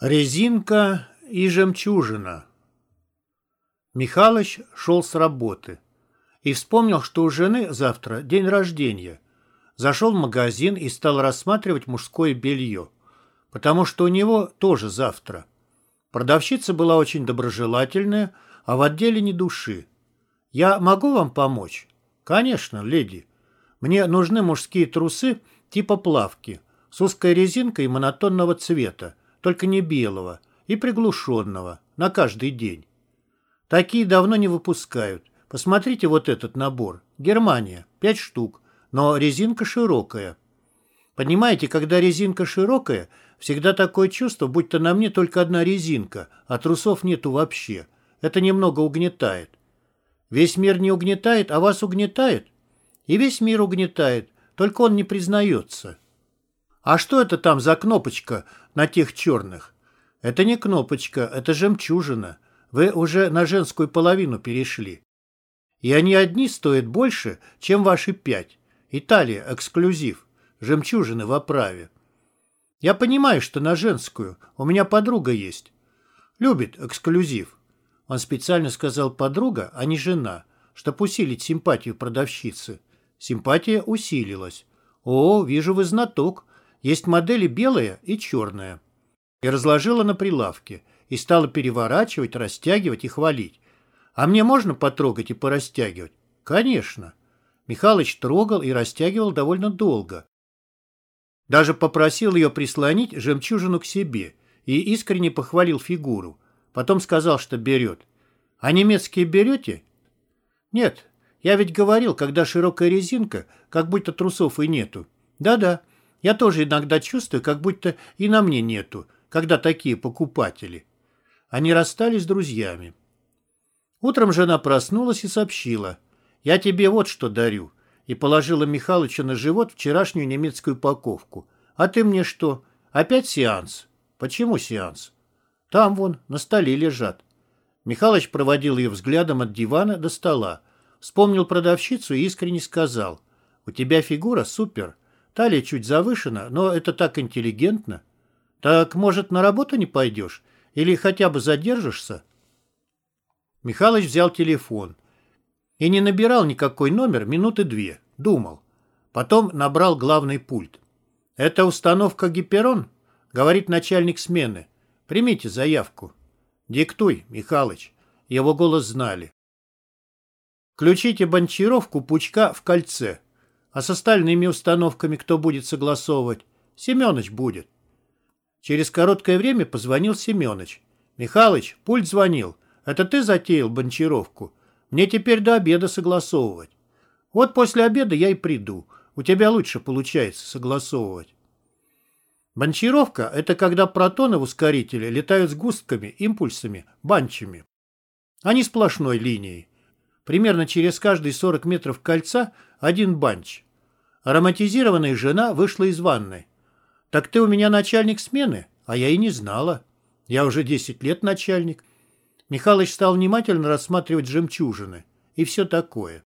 Резинка и жемчужина. Михалыч шел с работы и вспомнил, что у жены завтра день рождения. Зашел в магазин и стал рассматривать мужское белье, потому что у него тоже завтра. Продавщица была очень доброжелательная, а в отделе ни души. «Я могу вам помочь?» «Конечно, леди. Мне нужны мужские трусы типа плавки, с узкой резинкой монотонного цвета, только не белого, и приглушенного, на каждый день. Такие давно не выпускают. Посмотрите вот этот набор. Германия, пять штук, но резинка широкая. Понимаете, когда резинка широкая, всегда такое чувство, будто на мне только одна резинка, а трусов нету вообще. Это немного угнетает. Весь мир не угнетает, а вас угнетает? И весь мир угнетает, только он не признается. А что это там за кнопочка на тех черных? Это не кнопочка, это жемчужина. Вы уже на женскую половину перешли. И они одни стоят больше, чем ваши пять. Италия, эксклюзив. Жемчужины в оправе. Я понимаю, что на женскую. У меня подруга есть. Любит эксклюзив. Он специально сказал подруга, а не жена, чтобы усилить симпатию продавщицы. Симпатия усилилась. О, вижу, вы знаток. Есть модели белая и черная. И разложила на прилавке, и стала переворачивать, растягивать и хвалить. А мне можно потрогать и порастягивать? Конечно. Михалыч трогал и растягивал довольно долго. Даже попросил ее прислонить жемчужину к себе и искренне похвалил фигуру. Потом сказал, что берет. А немецкие берете? Нет, я ведь говорил, когда широкая резинка, как будто трусов и нету. Да-да, я тоже иногда чувствую, как будто и на мне нету, когда такие покупатели. Они расстались с друзьями. Утром жена проснулась и сообщила. «Я тебе вот что дарю». И положила Михалыча на живот вчерашнюю немецкую упаковку. «А ты мне что? Опять сеанс?» «Почему сеанс?» «Там вон, на столе лежат». Михалыч проводил ее взглядом от дивана до стола. Вспомнил продавщицу и искренне сказал. «У тебя фигура супер. Талия чуть завышена, но это так интеллигентно. Так, может, на работу не пойдешь? Или хотя бы задержишься?» Михалыч взял телефон и не набирал никакой номер минуты две. Думал. Потом набрал главный пульт. «Это установка Гиперон?» — говорит начальник смены. «Примите заявку». «Диктуй, Михалыч». Его голос знали. «Включите банчировку пучка в кольце. А с остальными установками кто будет согласовывать? Семёныч будет. Через короткое время позвонил Семёныч. «Михалыч, пульт звонил. Это ты затеял бончировку? Мне теперь до обеда согласовывать. Вот после обеда я и приду. У тебя лучше получается согласовывать». Банчировка – это когда протоны в ускорителе летают с густками, импульсами, банчами, а не сплошной линией. Примерно через каждые 40 метров кольца один банч. Ароматизированная жена вышла из ванной. «Так ты у меня начальник смены?» А я и не знала. Я уже 10 лет начальник. Михалыч стал внимательно рассматривать жемчужины и все такое.